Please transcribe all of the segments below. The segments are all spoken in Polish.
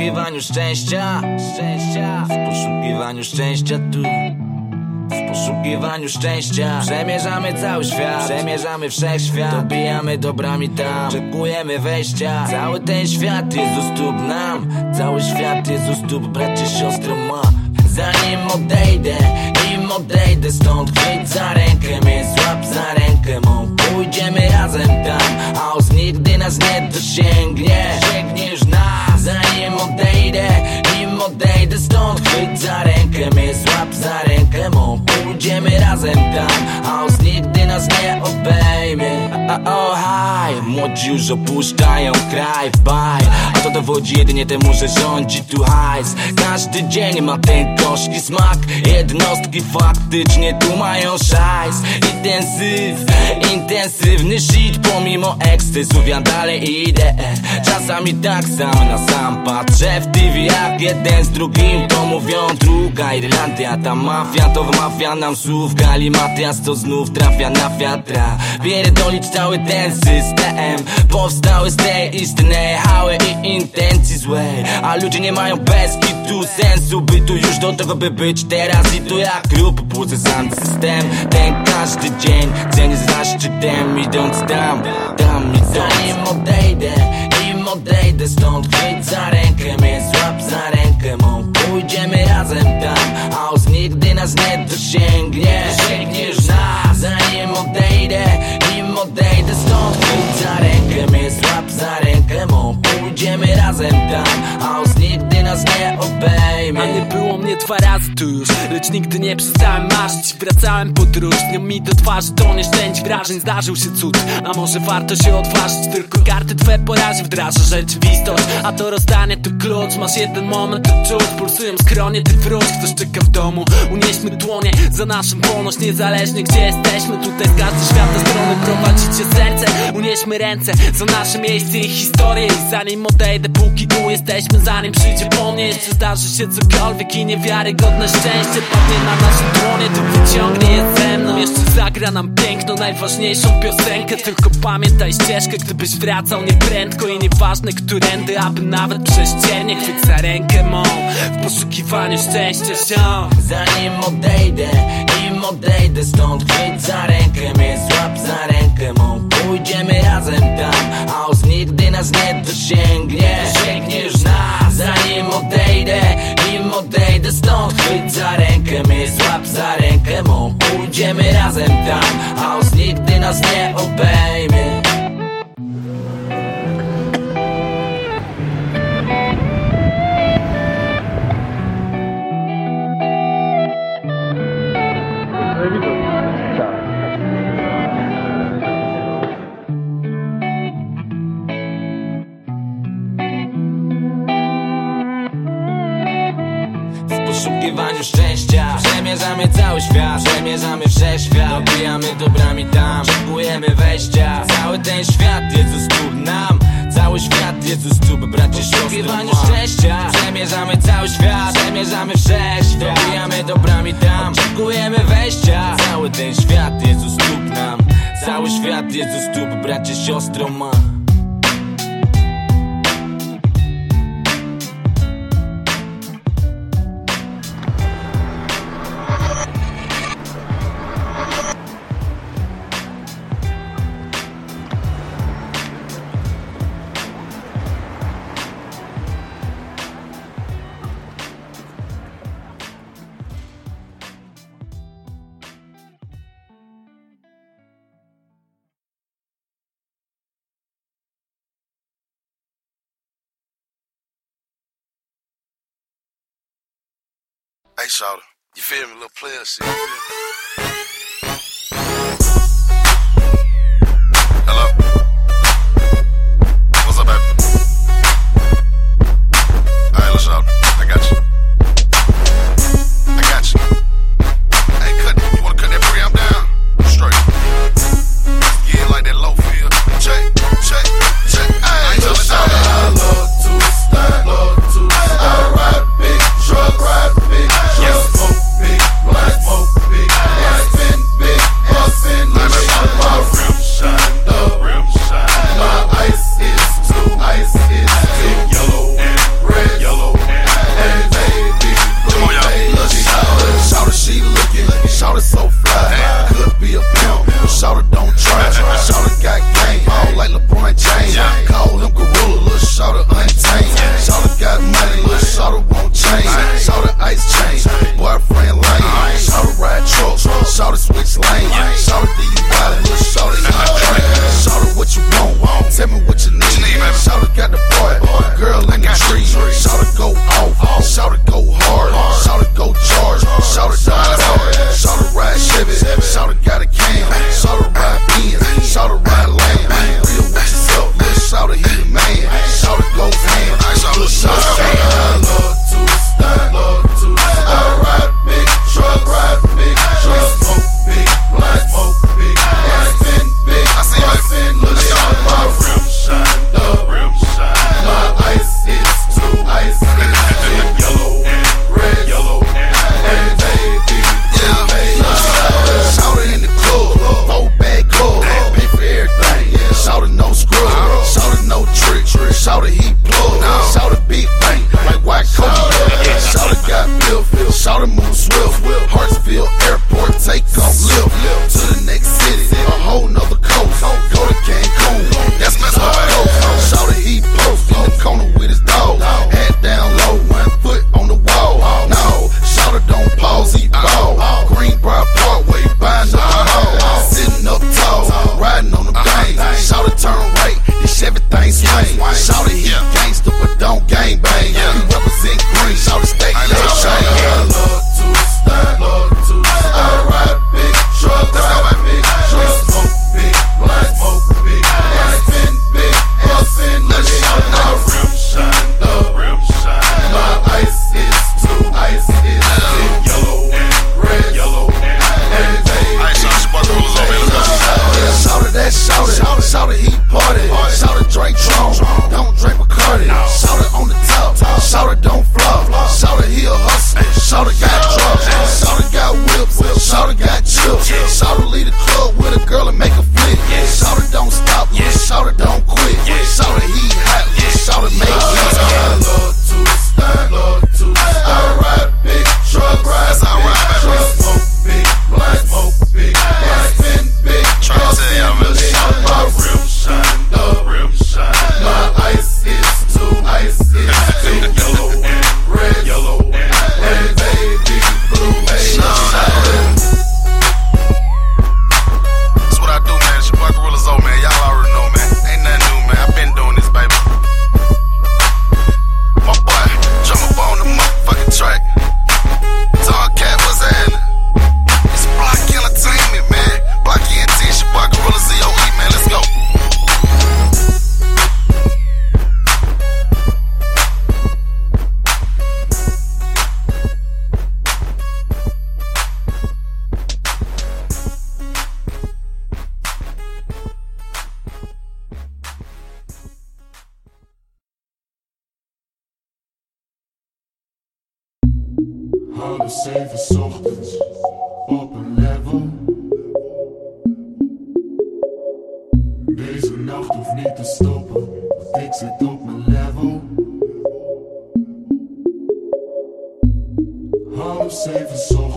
poszukiwaniu szczęścia, szczęścia, w poszukiwaniu szczęścia tu. W poszukiwaniu szczęścia. Przemierzamy cały świat. Przemierzamy wszechświat. Dobijamy dobrami tam. Czekujemy wejścia. Cały ten świat jest u stóp nam. Cały świat jest u stóp bracie, siostro ma. Zanim odejdę Nim odejdę stąd Chwyć za rękę mnie Złap za rękę mą Pójdziemy razem tam Aus nigdy nas nie dosięgnie. Sięgniesz nas Zanim odejdę Nim odejdę stąd. Chwyć za rękę mnie Złap za rękę mą Pójdziemy razem tam obejmie a, a, Oh haj Młodzi już opuszczają kraj Bye A to dowodzi jedynie temu, że rządzi tu hajs. Każdy dzień ma ten gorzki smak. Jednostki faktycznie tu mają szajs. Intensyw, intensywny shit Pomimo ekscesów ja dalej idę. Czasami tak sam na sam patrzę w TV Jak jeden z drugim to mówią. Druga Irlandia Ta mafia to wmawia nam słów Galimatias to znów trafia na wiatra. Pierdolić cały ten system. Powstały z tej istnej i intencji złej A ludzie nie mają bez kitu sensu By tu już do tego by być teraz. I tu jak klub budzę sam system. Ten każdy dzień cenię z zaszczytem Idąc tam, tam i Zanim odejdę, odejdę stąd Chwyć za rękę mnie, złap za rękę mą. Pójdziemy razem tam Aus nigdy nas nie dosięgnie. Sięgniesz nas Zanim odejdę, nim odejdę stąd Chwyć za rękę mnie, złap za rękę mą. Pójdziemy razem tam Aus nigdy nas nie obejmie. A nie było mnie dwa razy tu już Lecz nigdy nie przestałem marzyć Wracałem podróżnią mi do twarzy To nieszczęść wrażeń Zdarzył się cud. A może warto się odważyć Tylko karty twe po razie wdraża rzeczywistość. A to rozdanie to klucz Masz jeden moment to czuć. Pulsują skronie ty wróć Ktoś czeka w domu. Unieśmy dłonie za naszą wolność Niezależnie gdzie jesteśmy. Tutaj z każdej świata strony prowadzicie serce. Unieśmy ręce za nasze miejsce i historię. I zanim odejdę póki tu jesteśmy Zanim przyjdzie po mnie Jeszcze zdarzy się cokolwiek i niewiarygodne szczęście Padnie na nasze dłonie. To wyciągnie je ze mną Jeszcze zagra nam piękną, najważniejszą piosenkę. Tylko pamiętaj ścieżkę Gdybyś wracał nieprędko I nieważne którędy Aby nawet prześciernie Chwyć za rękę mą. W poszukiwaniu szczęścia się Zanim odejdę, nim odejdę stąd Chwyć za rękę mnie, złap za rękę mą. Pójdziemy razem tam Aus nigdy nas nie dosięgnie Sięgniesz nas Zanim odejdę, nim odejdę stąd Chwyć za rękę mnie, złap za rękę mą. Pójdziemy razem tam Aus nigdy nas nie obejmie poszukiwaniu szczęścia. Przemierzamy cały świat Przemierzamy wszechświat. Dobijamy dobrami tam Czekujemy wejścia. Cały ten świat jest u stóp nam. Cały świat jest u stóp bracie siostry W szczęścia. Przemierzamy cały świat Przemierzamy wszechświat. Dobijamy dobrami tam Czekujemy wejścia. Cały ten świat jest u stóp nam. Cały świat jest u stóp bracie siostro ma You feel me? Little player shit. Half zeven ochtends op een level. Deze nacht hoeft niet te stoppen, want ik op mijn level. Half zeven ochtends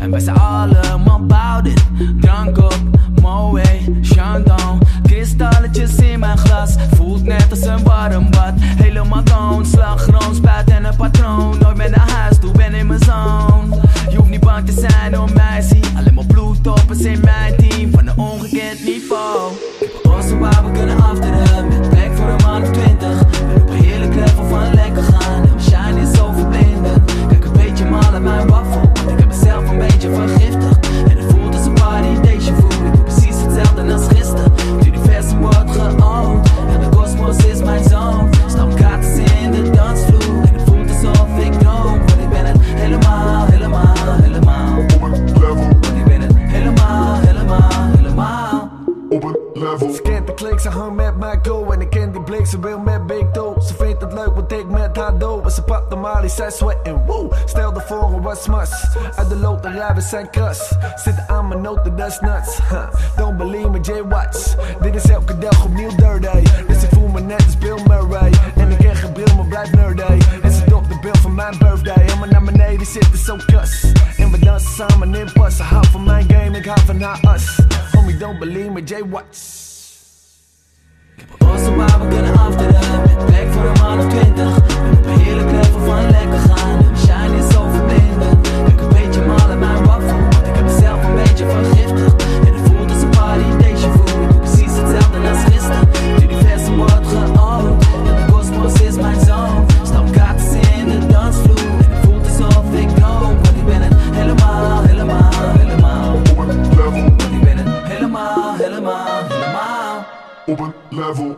En wij zijn allemaal bouwden. Drank op, Moe, Chandon. Kristalletjes in mijn glas. Voelt net als een warm bad. Helemaal down, slagroom, spuit en een patroon. Nooit meer naar huis toe, ben in mijn zone. Je hoeft niet bang te zijn om mij, zie. Alleen maar bloedtoppers in mijn team. Van een ongekend niveau. Roze waar we kunnen afteren. De Mali, zij en woe Stel de voor een was mas Uit de loterij, we zijn kras Zitten aan mijn noten, is nuts. Ha, Don't believe me, J. Watts. Dit is elke dag opnieuw dirty. Dus ik voel me net als Bill Murray. En ik krijg geen bril, maar blijf nerdy. En ze dopt de beeld van mijn birthday. Helemaal naar beneden zitten zo kus En we dansen samen in pas Ze van mijn game, ik hou van haar us Homie, don't believe me, J. Watts. Roze waar we kunnen afteren plek voor een man of twintig level.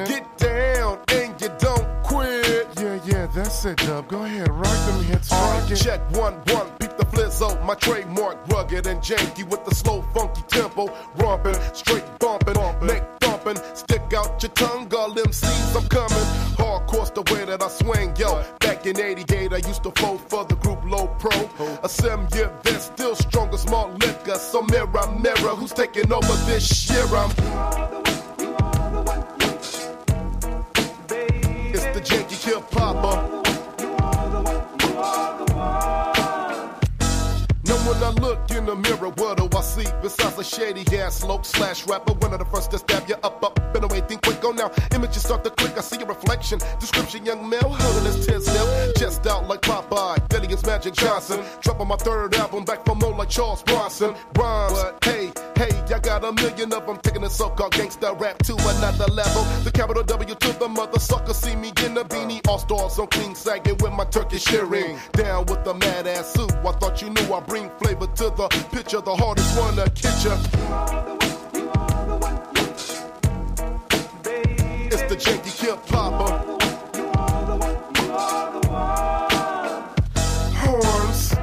Evening. Get down and you don't quit. yeah, yeah, that's it, Dub. Go ahead, rock them hits, Alright, rock it. check one one. Beat the flizzo, my trademark, rugged and janky with the slow, funky tempo, romping, straight bumping, neck thumping. Stick out your tongue, all them C's, I'm coming. Hardcore's the way that I swing, yo. Back in '88, I used to flow for the group Low Pro. A seven year vet, still stronger, small liquor. So mirror, mirror, who's taking over this year? I'm. Mr. Jakey Kill Papa. When I look in the mirror, what do I see? Besides a shady ass slope slash rapper, one of the first to stab you up, up, and away. Think quick, go now. Images start to click, I see a reflection. Description, young male, holding his tits now. Chest out like Popeye, Billy is Magic Johnson. Dropping my third album back from more like Charles Bronson. Rhymes, hey, hey, I got a million of them taking the so-called gangsta rap to another level. The capital W to the mother sucker, see me in the beanie. All stars on clean sagging with my Turkish earring. Down with the mad ass suit. I thought you knew I bring flavor to the picture. The hardest one to catch. It's the janky kill popper. Horns.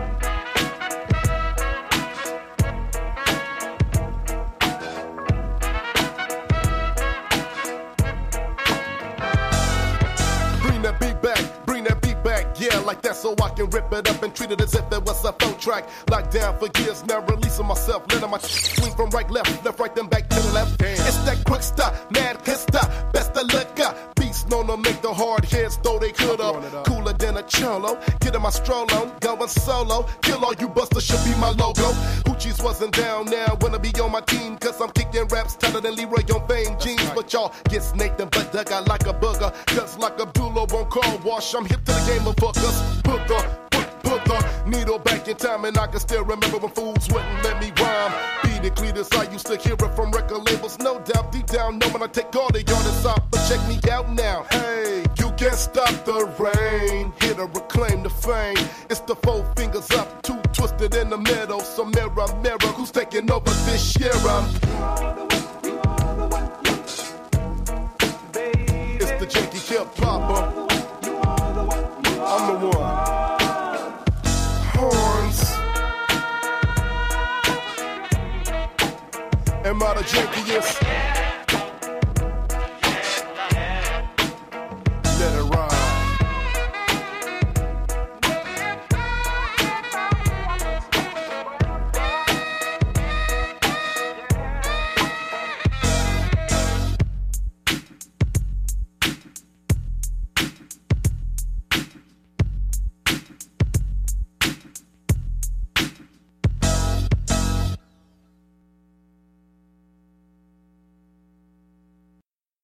Bring that beat back, bring that beat back, yeah, like that so I can rip it up and treat it as if it was a track. Locked down for years, now releasing myself, letting my swing from right, left, left, right, then back to the left. It's that quick stop, mad hit stop, best of look up. Uh, Beats known to make the hard heads though they could have. Cooler than a cholo, getting my stroll on, going solo. Kill all you busters should be my logo. Hoochies wasn't down now, wanna be on my team, cause I'm kicking raps tighter than Leroy on fame jeans. But y'all get snaked and butt dug out like a booger, cause like Abdullah won't call wash, I'm hip to the game of fuckers. Booker, put, the needle back in time, and I can still remember when fools wouldn't let me rhyme. Beat it, Cletus, I used to hear it from record labels, no doubt. Deep down, know when I take all the artists out, but check me out now. Hey, you can't stop the rain, here to reclaim the fame. It's the four fingers up, two twisted in the middle. So mirror, mirror, who's taking over this year? I'm. It's the hip hopper. I'm am not a jankiest.